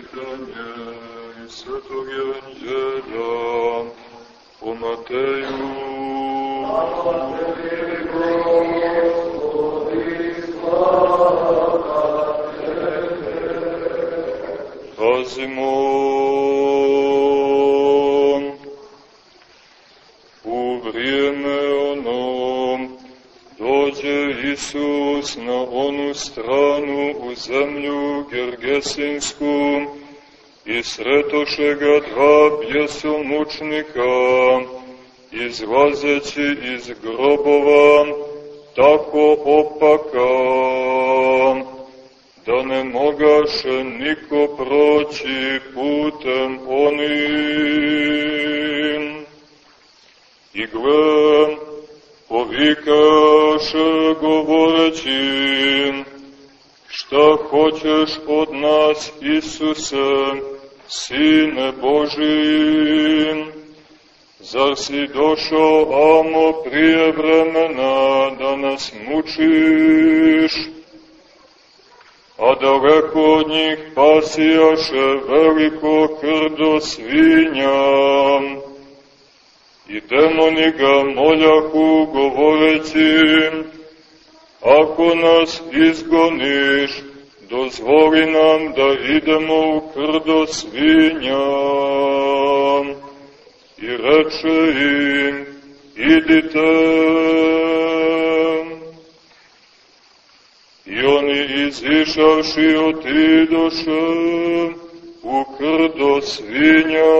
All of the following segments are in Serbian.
čitanje iz Svetog Evanđelja po Mateju. Hvala tebi, Gospodi, slava Pazimo u vrijeme ono dođe Isus na onu stranu u zemlju Gergesinsku i sretoše ga dva bjesomučnika, izlazeći iz grobova, tako opaka, da ne mogaše niko proći putem onim. I gle, povikaše govoreći, šta hoćeš od nas, Isuse, Sine Boži? Zar si došao, amo, prije vremena da nas mučiš? a daleko od njih pasijaše veliko krdo svinja. I demoni ga moljahu govoreći, ako nas izgoniš, dozvoli nam da idemo u krdo svinja. I reče im, idite, I oni izišavši otidoše u krdo svinja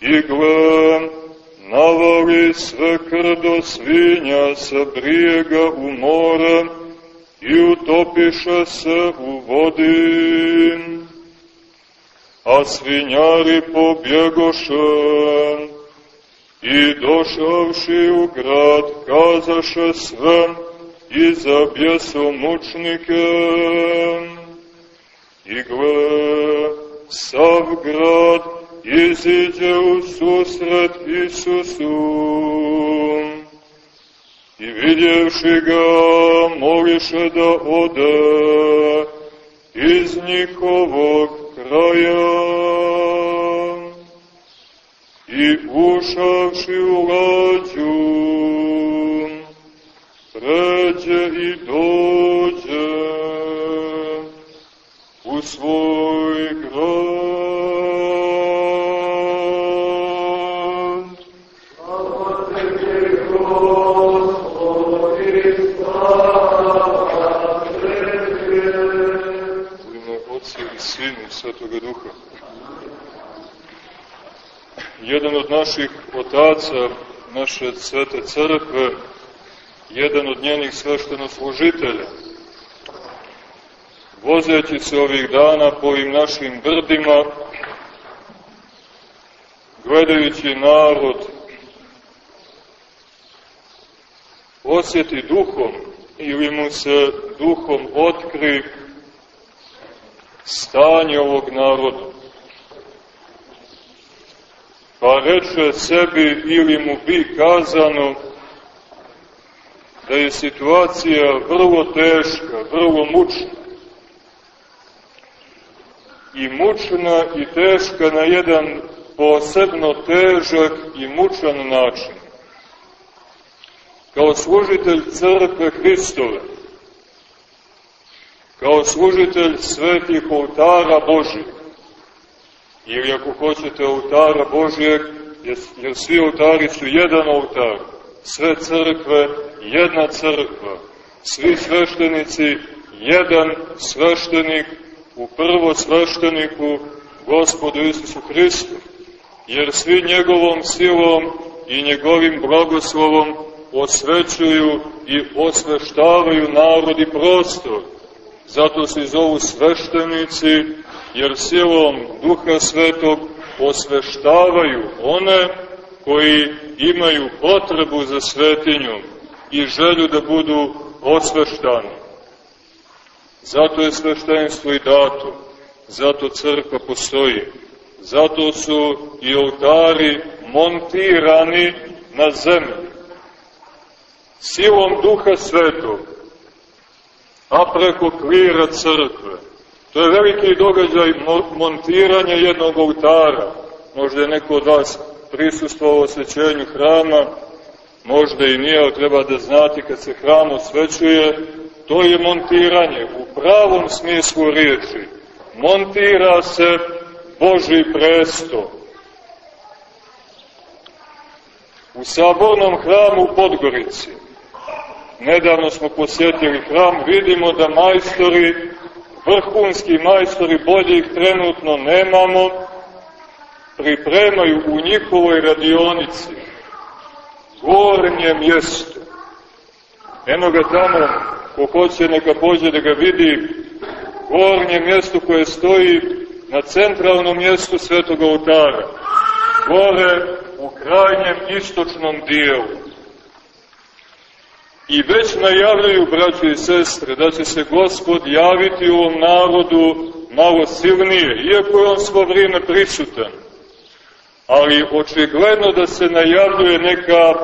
i gle, navali sve krdo svinja sa brijega u more i utopiše se u vodi. A svinjari pobjegoše i došavši u grad kazaše sve i za bjesomučnike. I gle, sav grad iziđe u susret Isusu. I vidjevši ga, moliše da ode iz njihovog kraja. I ušavši u lađu, pređe i dođe u svoj grad. Svetoga Duha. Jedan od naših otaca, naše svete crkve, jedan od njenih sveštenoslužitelja. Vozeći se ovih dana po ovim našim brdima, gledajući narod, osjeti duhom ili mu se duhom otkri stanje ovog naroda. Pa reče sebi ili mu bi kazano, da je situacija vrlo teška, vrlo mučna. I mučna i teška na jedan posebno težak i mučan način. Kao služitelj crkve Hristove, kao služitelj svetih oltara Božih, ili ako hoćete oltara Božijeg, jer svi oltari su jedan oltar, sve crkve jedna crkva, svi sveštenici, jedan sveštenik u prvo svešteniku Gospodu Isusu Hristu, jer svi njegovom silom i njegovim blagoslovom osvećuju i osveštavaju narod i prostor. Zato se zovu sveštenici, jer silom Duha Svetog osveštavaju one koji imaju potrebu za svetinjom i želju da budu osveštani. Zato je sveštenstvo i dato, zato crkva postoji, zato su i oltari montirani na zemlji. Silom duha svetog, a preko klira crkve, To je veliki događaj montiranja jednog oltara. Možda je neko od vas prisustvovao osvećenju hrama, možda i nije, ali treba da znati kad se hram osvećuje, to je montiranje u pravom smislu riječi. Montira se Boži presto. U sabornom hramu u Podgorici, nedavno smo posjetili hram, vidimo da majstori, vrhunski majstori, boljih trenutno nemamo, pripremaju u njihovoj radionici gornje mjesto. Eno ga tamo, ko hoće neka pođe da ga vidi, gornje mjesto koje stoji na centralnom mjestu svetog oltara, gore u krajnjem istočnom dijelu. I već najavljaju, braći i sestre, da će se Gospod javiti u ovom narodu malo silnije, iako je on svo vrijeme prisutan. Ali očigledno da se najavljuje neka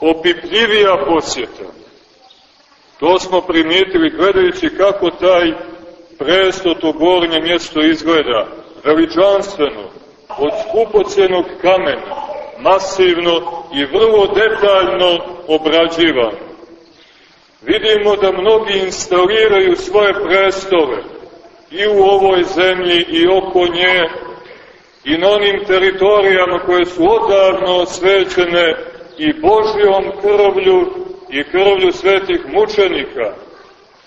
opipljivija posjeta. To smo primijetili gledajući kako taj presto to gornje mjesto izgleda, veličanstveno, od skupocenog kamena, masivno i vrlo detaljno obrađivano. Vidimo da mnogi instaliraju svoje prestove i u ovoj zemlji i oko nje i na onim teritorijama koje su odavno osvećene i Božjom krvlju i krvlju svetih mučenika,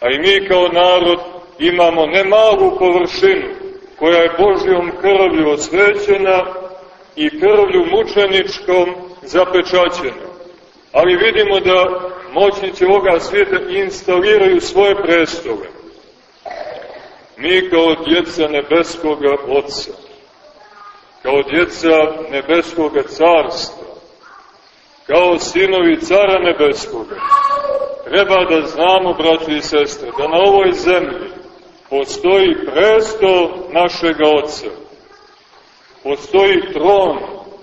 a i mi kao narod imamo ne malu površinu koja je Božjom krvlju osvećena i krvlju mučeničkom zapečaćena. Ali vidimo da moćnici ovoga svijeta instaliraju svoje prestove. Mi kao djeca nebeskoga Otca, kao djeca nebeskoga carstva, kao sinovi cara nebeskoga, treba da znamo, braći i sestre, da na ovoj zemlji postoji presto našega Otca, postoji tron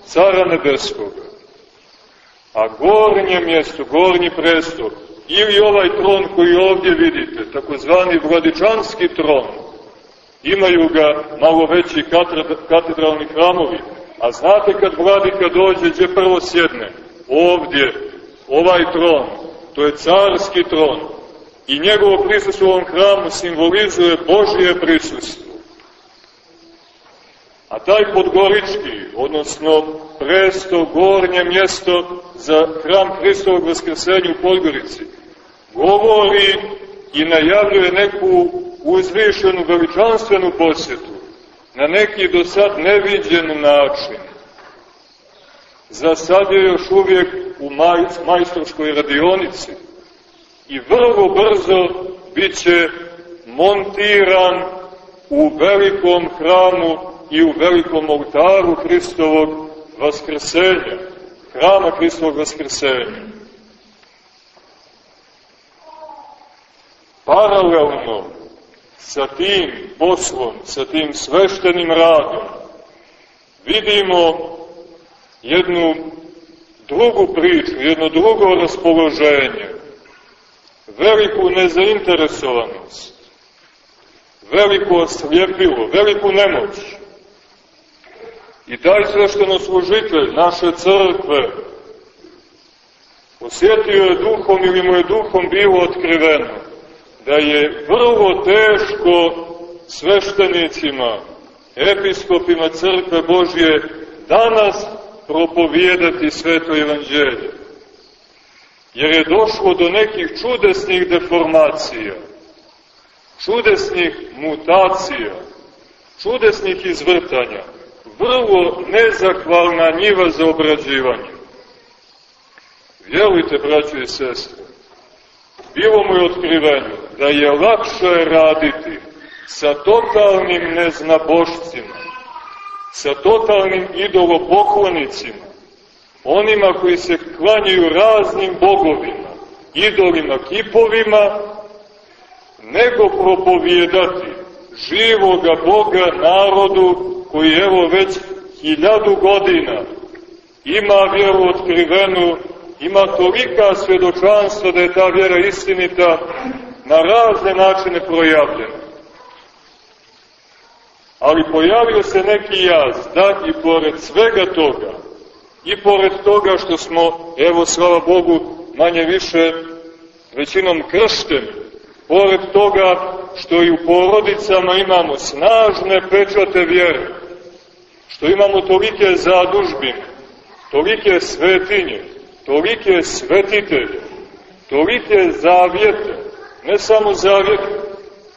cara nebeskoga, a gornje mjesto, gornji presto, ili ovaj tron koji ovdje vidite, takozvani vladičanski tron, imaju ga malo veći katedralni hramovi, a znate kad vladika dođe, gdje prvo sjedne? Ovdje, ovaj tron, to je carski tron, i njegovo prisustvo u ovom hramu simbolizuje Božije prisustvo. A taj podgorički, odnosno presto, gornje mjesto za hram Hristovog Vaskrsenja u Podgorici, govori i najavljuje neku uzvišenu veličanstvenu posjetu na neki do sad neviđen način. Za sad je još uvijek u maj, majstorskoj radionici, i vrlo brzo bit će montiran u velikom hramu i u velikom oltaru Hristovog vaskrsenja, hrama Hristovog vaskrsenja. Paralelno sa tim poslom, sa tim sveštenim radom, vidimo jednu drugu priču, jedno drugo raspoloženje, veliku nezainteresovanost, veliko oslijepilo, veliku nemoć. I taj sveštenoslужitelj naše crkve. Osjetio je duhom ili mu je duhom bilo otkriveno da je vrlo teško sveštenicima, episkopima crkve Božje danas propovijedati sveto evanđelje. Jer je došlo do nekih čudesnih deformacija, čudesnih mutacija, čudesnih izvrtanja, vrlo nezahvalna njiva za obrađivanje. Vjerujte, braćo i sestre, bilo mu je otkriveno da je lakše raditi sa totalnim neznabošcima, sa totalnim idolopoklonicima, onima koji se klanjaju raznim bogovima, idolima, kipovima, nego propovijedati živoga Boga narodu koji evo već hiljadu godina ima vjeru otkrivenu, ima tolika svedočanstva da je ta vjera istinita na razne načine projavljena. Ali pojavio se neki jaz, da i pored svega toga, i pored toga što smo, evo slava Bogu, manje više većinom kršteni, pored toga što i u porodicama imamo snažne pečate vjere, što imamo tolike zadužbine, tolike svetinje, tolike svetitelje, tolike zavjete, ne samo zavjete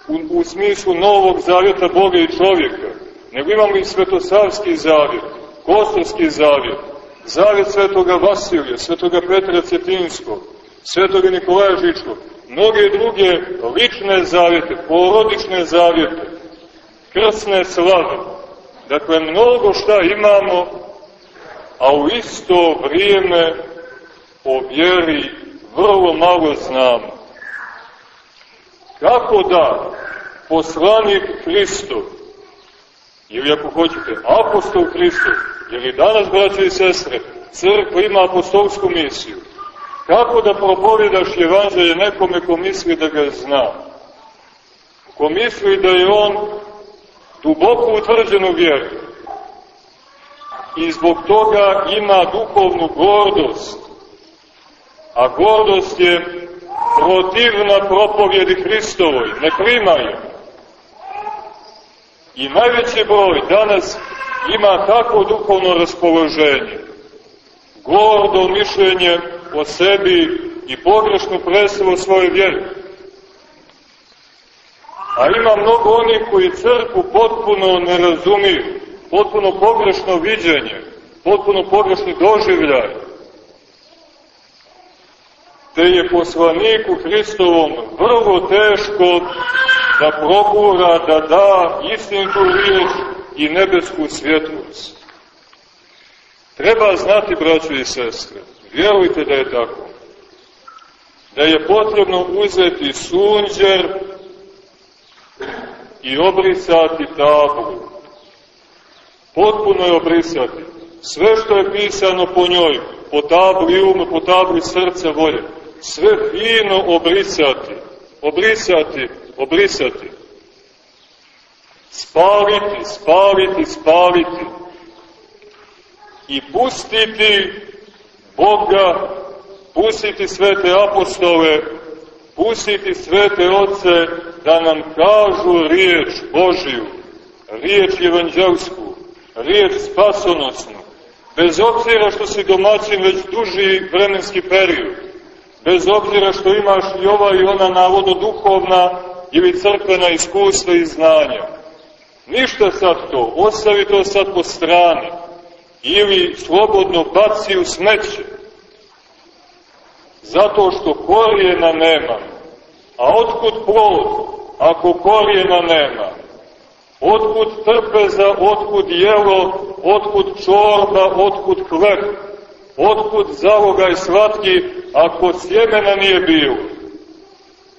u, u smislu novog zavjeta Boga i čovjeka, nego imamo i svetosavski zavjet, kostovski zavjet, zavjet svetoga Vasilija, svetoga Petra Cetinskog, svetoga Nikolaja Žičkog, mnoge druge lične zavjete, porodične zavjete, krsne slave. Dakle, mnogo šta imamo, a u isto vrijeme o vjeri vrlo malo znamo. Kako da poslanik Hristov, ili ako hoćete, apostol Hristov, jer i danas, braće i sestre, crkva ima apostolsku misiju, Kako da propovjedaš evanđelje nekome ko misli da ga zna? Ko misli da je on duboko utvrđenu vjeru i zbog toga ima duhovnu gordost, a gordost je protivna propovjedi Hristovoj, ne prima je. I najveći broj danas ima tako duhovno raspoloženje, gordo mišljenje o sebi i pogrešnu predstavu svoje vjere. A ima mnogo onih koji crku potpuno ne razumiju, potpuno pogrešno viđenje, potpuno pogrešni doživljaj. Te je poslaniku Hristovom vrlo teško da progura, da da istinitu riječ i nebesku svjetlost. Treba znati, braćo i sestre, Vjerujte da je tako. Da je potrebno uzeti sunđer i obrisati tablu. Potpuno je obrisati. Sve što je pisano po njoj, po tabli uma, po tabli srca volje, sve fino obrisati. Obrisati, obrisati. Spaliti, spaliti, spaliti. I pustiti Boga, pustiti svete apostole, pustiti svete oce da nam kažu riječ Božiju, riječ evanđelsku, riječ spasonosnu, bez obzira što si domaćin već duži vremenski period, bez obzira što imaš i ova i ona navodno duhovna ili crkvena iskustva i znanja. Ništa sad to, ostavi to sad po strani ili slobodno baci u smeće. Zato što korijena nema. A otkud plod, ako korijena nema? Otkud trpeza, otkud jelo, otkud čorba, otkud hleb? Otkud zalogaj slatki, ako sjemena nije bilo?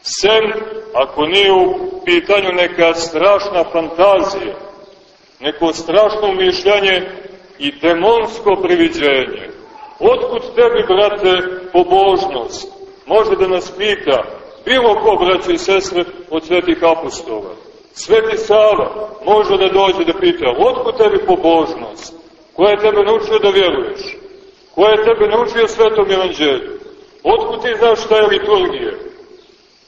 Sem, ako nije u pitanju neka strašna fantazija, neko strašno mišljanje i demonsko priviđenje. Otkud tebi, brate, pobožnost? Može da nas pita bilo ko, braće i sestre, od svetih apostola. Sveti Sava može da dođe da pita, otkud tebi pobožnost? Ko je tebe naučio da vjeruješ? Ko je tebe naučio svetom evanđelju? Otkud ti znaš šta je liturgija?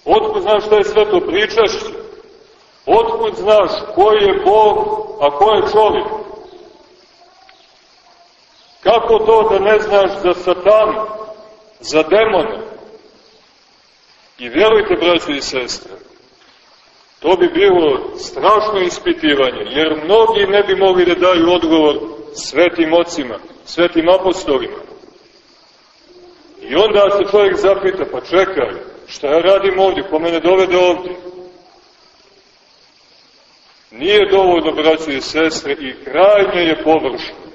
Otkud znaš šta je sveto pričašće? Otkud znaš ko je Bog, a ko je čovjek? Kako to da ne znaš za satanu, za demone? I vjerujte, braći i sestre, to bi bilo strašno ispitivanje, jer mnogi ne bi mogli da daju odgovor svetim ocima, svetim apostolima. I onda se čovjek zapita, pa čekaj, šta ja radim ovdje, ko mene dovede ovdje? Nije dovoljno, braći i sestre, i krajnje je površno.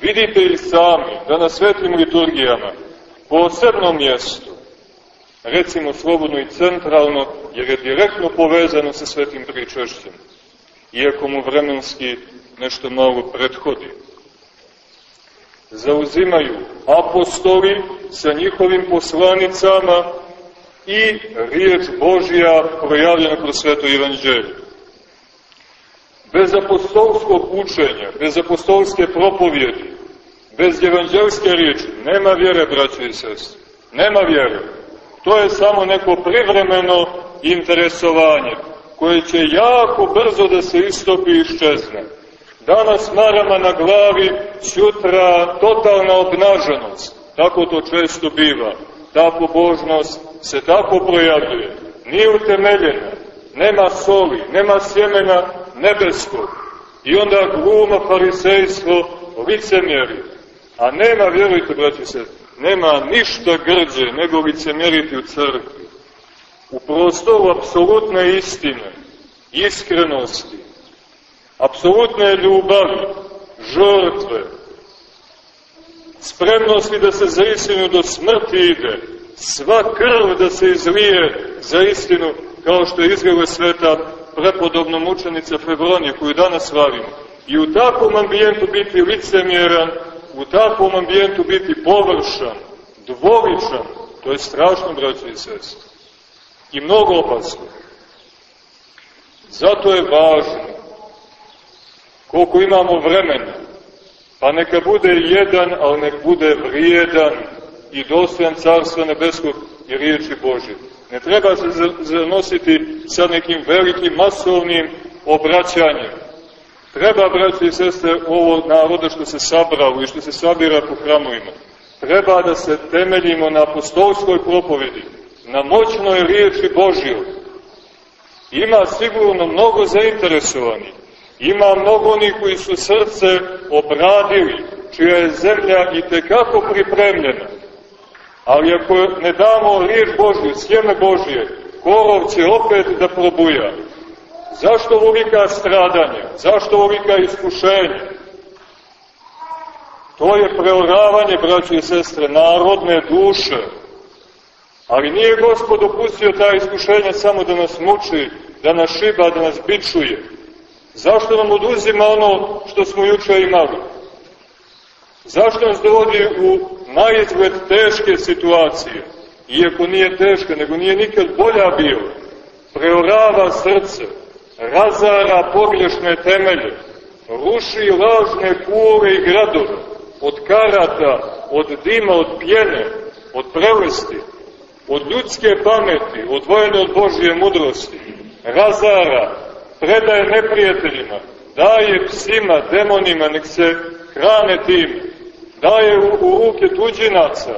Vidite i sami da na svetim liturgijama posebno mjesto, recimo slobodno i centralno, jer je direktno povezano sa svetim pričešćem, iako mu vremenski nešto malo prethodi. Zauzimaju apostoli sa njihovim poslanicama i riječ Božja projavljena kroz sveto evanđelje. Bez apostolskog učenja, bez apostolske propovjedi, bez evanđelske riječi, nema vjere, braće i sestre. Nema vjere. To je samo neko privremeno interesovanje, koje će jako brzo da se istopi i iščezne. Danas marama na glavi, sutra totalna obnaženost. Tako to često biva. Ta pobožnost se tako projavljuje. Nije utemeljena, nema soli, nema sjemena nebeskog. I onda gluma farisejstvo licemjeri. A nema, vjerujte, braći se, nema ništa grđe nego licemjeriti u crkvi. U prostoru apsolutne istine, iskrenosti, apsolutne ljubavi, žrtve, spremnosti da se za istinu do smrti ide, sva krv da se izlije za istinu, kao što je izgleda sveta prepodobna mučenica Febronija, koju danas slavimo. I u takvom ambijentu biti licemjeran, u takvom ambijentu biti površan, dvoličan, to je strašno, braći i sestri. I mnogo opasno. Zato je važno, koliko imamo vremena, pa neka bude jedan, ali nek bude vrijedan i dostojan Carstva Nebeskog i riječi Božje. Ne treba se zanositi sa nekim velikim masovnim obraćanjem. Treba, braći i sestre, ovo naroda što se sabralo i što se sabira po hramovima. Treba da se temeljimo na apostolskoj propovedi, na moćnoj riječi Božjoj. Ima sigurno mnogo zainteresovanih. Ima mnogo onih koji su srce obradili, čija je zemlja i tekako pripremljena. Ali ako ne damo riječ Božju, sjeme Božje, korov će opet da probuja. Zašto ovolika stradanja? Zašto ovolika iskušenja? To je preoravanje, braći i sestre, narodne duše. Ali nije Gospod opustio ta iskušenja samo da nas muči, da nas šiba, da nas bičuje. Zašto nam oduzima ono što smo juče imali? Zašto nas dovodi u najizgled teške situacije? Iako nije teška, nego nije nikad bolja bio. Preorava srce, razara poglješne temelje, ruši lažne kule i gradove, od karata, od dima, od pjene, od prelesti, od ljudske pameti, odvojene od Božje mudrosti, razara, predaje neprijateljima, daje psima, demonima, nek se hrane tim, daje u, u ruke tuđinaca.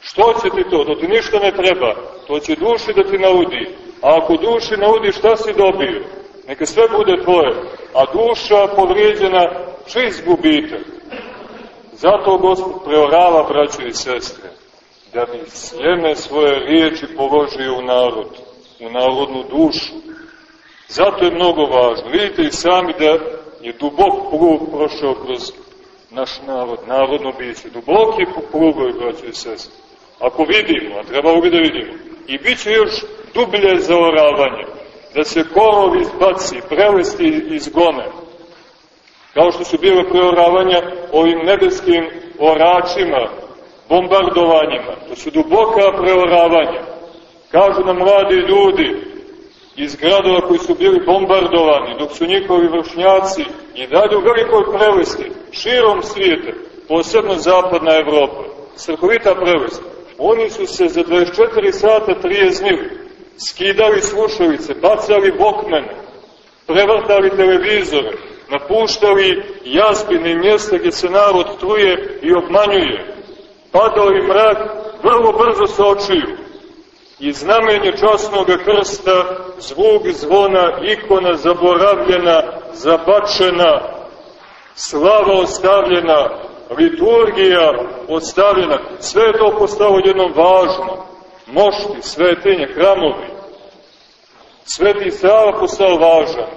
Što će ti to? To ti ništa ne treba. To će duši da ti naudi. A ako duši naudi, šta si dobio? Neka sve bude tvoje. A duša povrijeđena, čist gubitak. Zato Gospod preorava, braćo i sestre, da bi sjeme svoje riječi položio u narod, u narodnu dušu. Zato je mnogo važno. Vidite i sami da je dubok plug prošao kroz naš narod, narodno biće. Duboki plugovi, braći i sestri. Ako vidimo, a treba bi da vidimo, i bit će još dublje zaoravanje, da se korov izbaci, prelesti izgone, kao što su bile preoravanja ovim nebeskim oračima, bombardovanjima. To su duboka preoravanja. Kažu nam mladi ljudi, iz gradova koji su bili bombardovani, dok su njihovi vršnjaci i dalje u velikoj prelesti, širom svijeta, posebno zapadna Evropa, strahovita prelest, oni su se za 24 sata trijeznili, skidali slušalice, bacali bokmene, prevrtali televizore, napuštali jazbine mjesta gdje se narod truje i obmanjuje, padao i mrak, vrlo brzo se očiju, i znamenje časnog krsta, zvuk zvona, ikona zaboravljena, zabačena, slava ostavljena, liturgija ostavljena, sve je to postalo jednom važno. Mošti, svetenje, hramovi. Sveti Sava postao važan.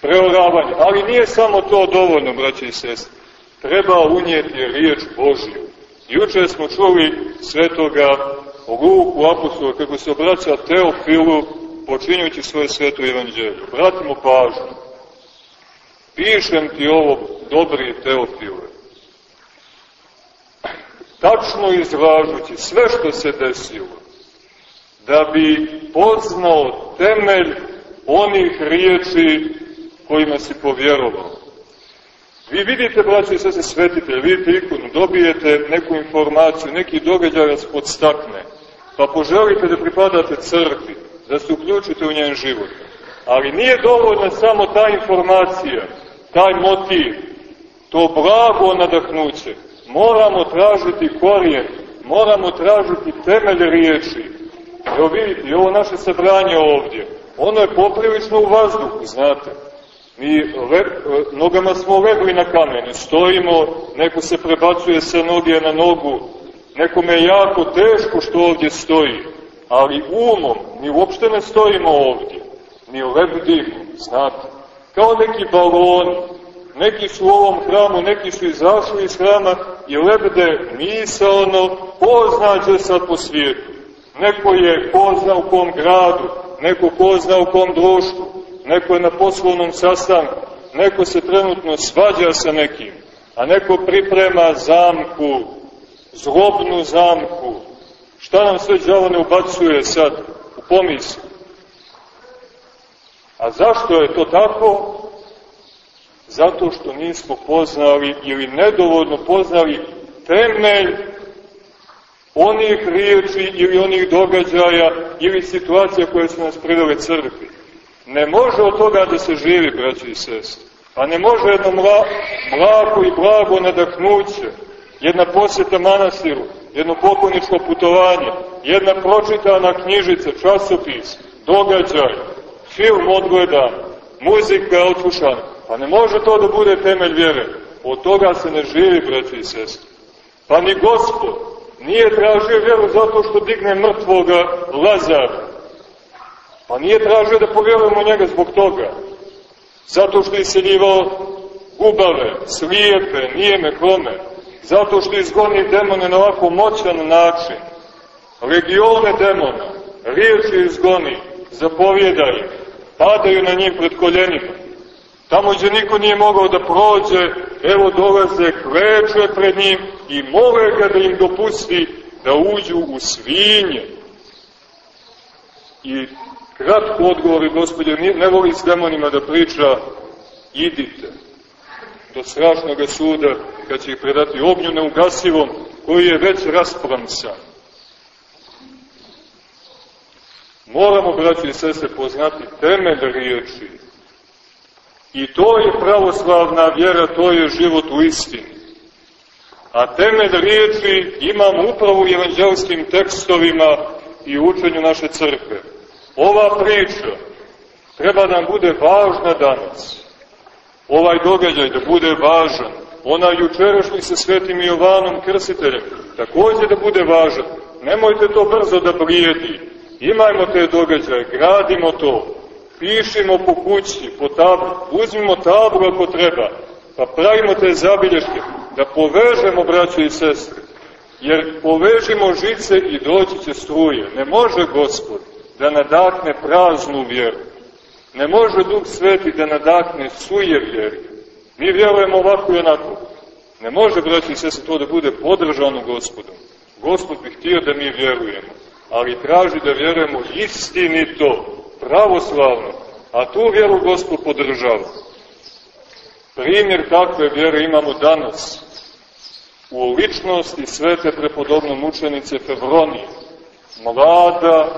Preoravanje. Ali nije samo to dovoljno, braće i sestre. Treba unijeti riječ Božju. Juče smo čuli svetoga ruku apostola kako se obraća Teofilu počinjujući svoje sveto evanđelje. Vratimo pažnju. Pišem ti ovo, dobri Teofile. Tačno izražući sve što se desilo, da bi poznao temelj onih riječi kojima si povjerovao. Vi vidite, braći i se svetite, vidite ikonu, dobijete neku informaciju, neki događaj vas podstakne, pa poželite da pripadate crkvi, da se uključite u njen život. Ali nije dovoljna samo ta informacija, taj motiv, to blago nadahnuće. Moramo tražiti korijen, moramo tražiti temelj riječi. Evo vidite, ovo naše sabranje ovdje, ono je poprilično u vazduhu, znate. Mi le, nogama smo legli na kamene, stojimo, neko se prebacuje sa noge na nogu, nekome je jako teško što ovdje stoji, ali umom mi uopšte ne stojimo ovdje, mi lebdimo, znate, kao neki baloni, neki su u ovom hramu, neki su izašli iz hrama i lebde misalno, ko zna sad po svijetu. Neko je ko zna u kom gradu, neko ko zna u kom društvu, neko je na poslovnom sastanku, neko se trenutno svađa sa nekim, a neko priprema zamku, zlobnu zamku. Šta nam sve džavo ne ubacuje sad u pomislu? A zašto je to tako? Zato što nismo poznali ili nedovoljno poznali temelj onih riječi ili onih događaja ili situacija koje su nas privele crkvi. Ne može od toga da se živi, braći i sestri. Pa ne može jedno mla, mlako i blago nadahnuće, jedna posjeta manastiru, jedno pokloničko putovanje, jedna pročitana knjižica, časopis, događaj, film odgledan, muzika odslušana. Pa ne može to da bude temelj vjere. Od toga se ne živi, braći i sestri. Pa ni Gospod nije tražio vjeru zato što digne mrtvoga Lazara Pa nije tražio da povjerujemo njega zbog toga. Zato što je iseljivao gubave, slijepe, nijeme, kome. Zato što izgoni demone na ovako moćan način. Legione demona, riječi izgoni, zapovjeda ih, padaju na njim pred koljenima. Tamo gdje niko nije mogao da prođe, evo dolaze, kleče pred njim i mole ga da im dopusti da uđu u svinje. I Kratko odgovori, gospodje, ne voli s demonima da priča, idite do strašnog suda, kad će ih predati ognju neugasivom, koji je već raspramsan. Moramo, braći i sese, poznati temelj riječi. I to je pravoslavna vjera, to je život u istini. A temelj riječi imamo upravo u evanđelskim tekstovima i učenju naše crkve. Ova priča treba nam bude važna danas. Ovaj događaj da bude važan. Ona jučerašnji sa svetim Jovanom Krsiteljem takođe da bude važan. Nemojte to brzo da blijedi. Imajmo te događaje, gradimo to, pišimo po kući, po tablu, uzmimo tablu ako treba, pa pravimo te zabilješke, da povežemo braće i sestre. Jer povežimo žice i doći će struje. Ne može gospod da nadahne praznu vjeru. Ne može Duh Sveti da nadahne vjeru. Mi vjerujemo ovako i onako. Ne može, braći i se to da bude podržano gospodom. Gospod bi htio da mi vjerujemo, ali traži da vjerujemo istinito, pravoslavno, a tu vjeru Gospod podržava. Primjer takve vjere imamo danas u ličnosti svete prepodobno mučenice Fevronije, mlada,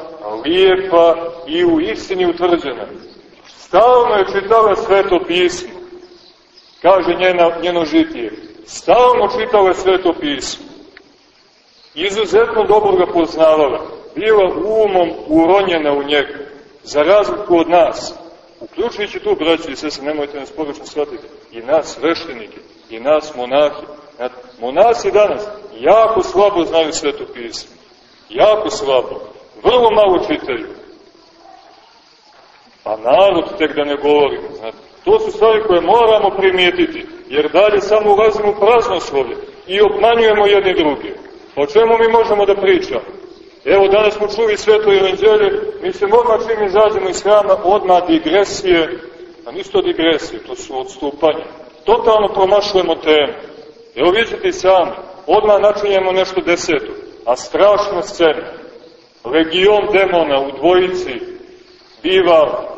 lijepa i u istini utvrđena. Stalno je čitala sveto pismo, kaže njena, njeno žitije. Stalno čitala sveto pismo. Izuzetno dobro ga poznavala. Bila umom uronjena u njega. Za razliku od nas. Uključujući tu, braći i sese, nemojte nas pogrešno shvatiti, i nas sveštenike, i nas monahi. Monasi danas jako slabo znaju sveto pismo. Jako slabo. Vrlo malo čitaju. A narod tek da ne govorimo. Znate. To su stvari koje moramo primijetiti, jer dalje samo ulazimo u praznoslovlje i obmanjujemo jedni drugi. O čemu mi možemo da pričamo? Evo, danas smo čuli sveto evanđelje, mi se odmah čim izađemo iz hrama, odmah digresije, a nisu to digresije, to su odstupanja. Totalno promašujemo temu. Evo vidite i sami, odmah načinjemo nešto deseto, a strašna scena legion demona u dvojici biva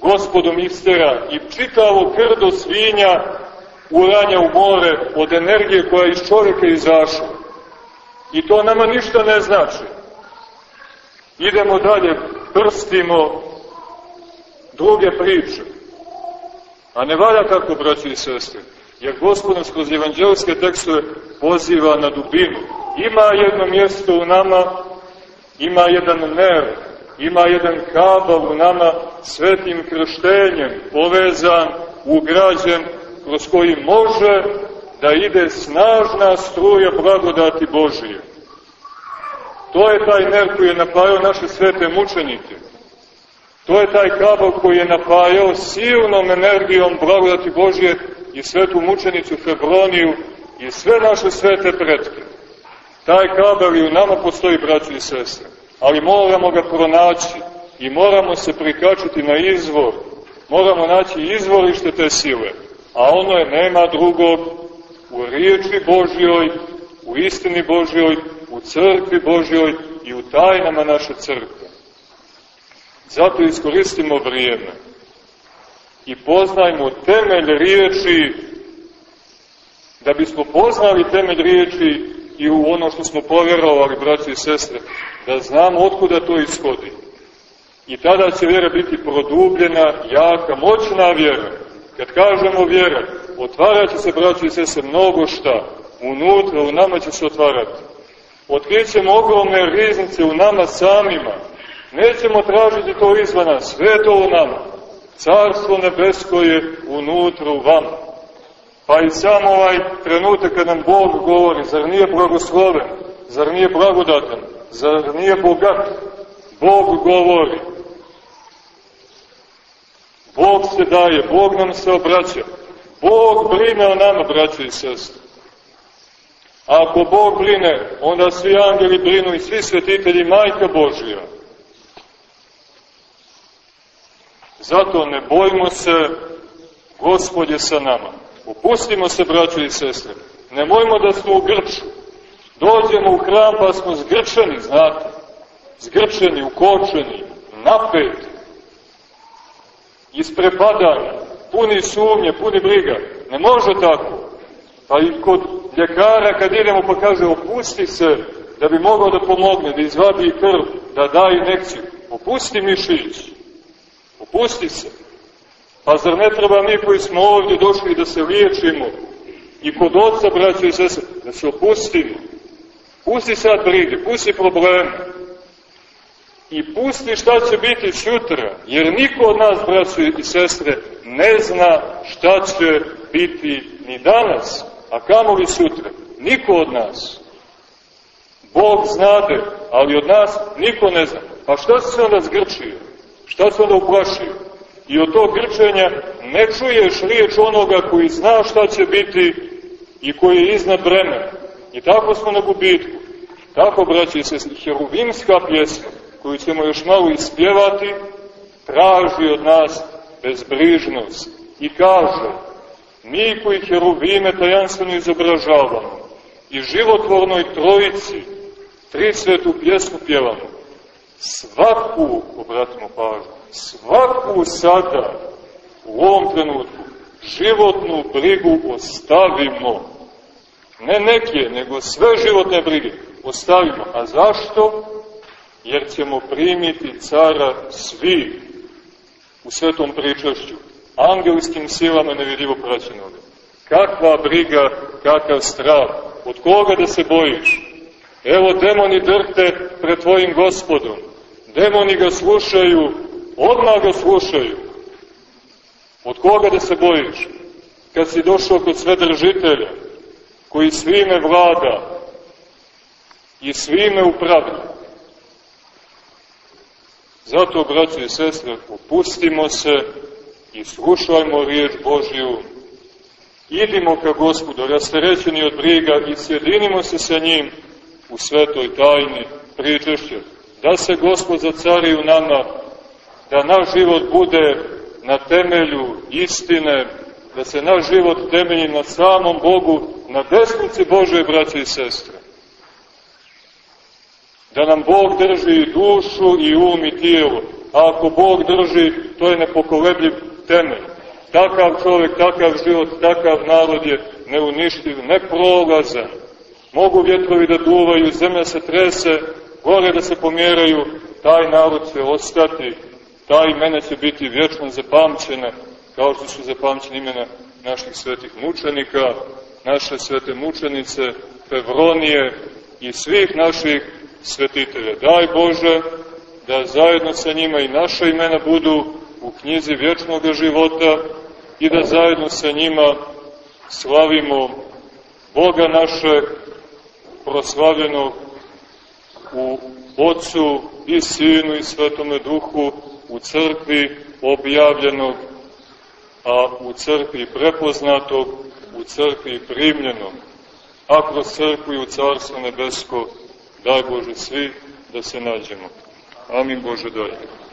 gospodom istera i čitavo krdo svinja uranja u more od energije koja iz čovjeka izašla. I to nama ništa ne znači. Idemo dalje, prstimo druge priče. A ne valja tako, braći i sestre, jer Gospod nas kroz evanđelske tekstove poziva na dubinu. Ima jedno mjesto u nama, ima jedan nerv, ima jedan kabel u nama svetim krštenjem, povezan, ugrađen, kroz koji može da ide snažna struja blagodati Božije. To je taj nerv koji je napajao naše svete mučenike. To je taj kabel koji je napajao silnom energijom blagodati Božje i svetu mučenicu Febroniju i sve naše svete pretke. Taj kabel i u nama postoji, braći i sestre, ali moramo ga pronaći i moramo se prikačiti na izvor, moramo naći izvorište te sile, a ono je nema drugog u riječi Božjoj, u istini Božjoj, u crkvi Božjoj i u tajnama naše crkve. Zato iskoristimo vrijeme i poznajmo temelj riječi, da bismo poznali temelj riječi i u ono što smo povjerovali, braći i sestre, da znamo otkuda to ishodi. I tada će vjera biti produbljena, jaka, moćna vjera. Kad kažemo vjera, otvarat će se, braći i sestre, mnogo šta. Unutra, u nama će se otvarati. Otkrićemo ogromne riznice u nama samima. Nećemo tražiti to izvana, sve to u nama. Carstvo nebesko je unutra u vama. Pa i sam ovaj trenutak kad nam Bog govori, zar nije blagosloven, zar nije blagodatan, zar nije bogat, Bog govori. Bog se daje, Bog nam se obraća. Bog brine o nama, braće i sestre. Ako Bog brine, onda svi angeli brinu i svi svetitelji Majka Božija. Zato ne bojimo se, Gospod je sa nama. Upustimo se, braćo i sestre. Nemojmo da smo u grču. Dođemo u hram pa smo zgrčeni, znate. Zgrčeni, ukočeni, napeti, isprepadani, puni sumnje, puni briga. Ne može tako. Pa i kod ljekara kad idemo pa kaže opusti se da bi mogao da pomogne, da izvadi krv, da da inekciju. Opusti mišić. Opusti se. Pa zar ne treba mi koji smo ovdje došli da se liječimo i kod oca, braća i sese, da se opustimo. Pusti sad brige, pusti probleme. I pusti šta će biti sutra, jer niko od nas, braće i sestre, ne zna šta će biti ni danas, a kamo li sutra. Niko od nas. Bog znade, ali od nas niko ne zna. Pa šta se onda zgrčio? Šta se onda uplašio? I od tog grčenja ne čuješ riječ onoga koji zna šta će biti i koji je iznad vremena. I tako smo na gubitku. Tako, braći se, heruvimska pjesma, koju ćemo još malo ispjevati, traži od nas bezbrižnost i kaže, mi koji heruvime tajanstveno izobražavamo i životvornoj trojici tri svetu pjesmu pjevamo, svaku, obratimo pažnju, svaku sada, u ovom trenutku, životnu brigu ostavimo. Ne neke, nego sve životne brige ostavimo. A zašto? Jer ćemo primiti cara svi u svetom pričašću, angelskim silama nevidljivo praćenog. Kakva briga, kakav strah, od koga da se bojiš? Evo demoni drhte pred tvojim gospodom, demoni ga slušaju Odmah ga slušaju. Od koga da se bojiš? Kad si došao kod svedržitelja, koji svime vlada i svime upravlja. Zato, braći i sestre, opustimo se i slušajmo riječ Božju. Idimo ka gospodu, rasterećeni od briga i sjedinimo se sa njim u svetoj tajni pričešća. Da se gospod zacari u nama da naš život bude na temelju istine, da se naš život temelji na samom Bogu, na desnici Božoj, braće i sestre. Da nam Bog drži i dušu i um i tijelo, a ako Bog drži, to je nepokolebljiv temelj. Takav čovjek, takav život, takav narod je neuništiv, neprolazan. Mogu vjetrovi da duvaju, zemlja se trese, gore da se pomjeraju, taj narod će ostati, ta imena će biti vječno zapamćena, kao što su zapamćene imena naših svetih mučenika, naše svete mučenice, Fevronije i svih naših svetitelja. Daj Bože da zajedno sa njima i naša imena budu u knjizi vječnog života i da zajedno sa njima slavimo Boga našeg proslavljenog u Otcu i Sinu i Svetome Duhu u crkvi objavljenog, a u crkvi prepoznatog, u crkvi primljenog, a kroz crkvu i u Carstvo nebesko, daj Bože svi da se nađemo. Amin Bože daj.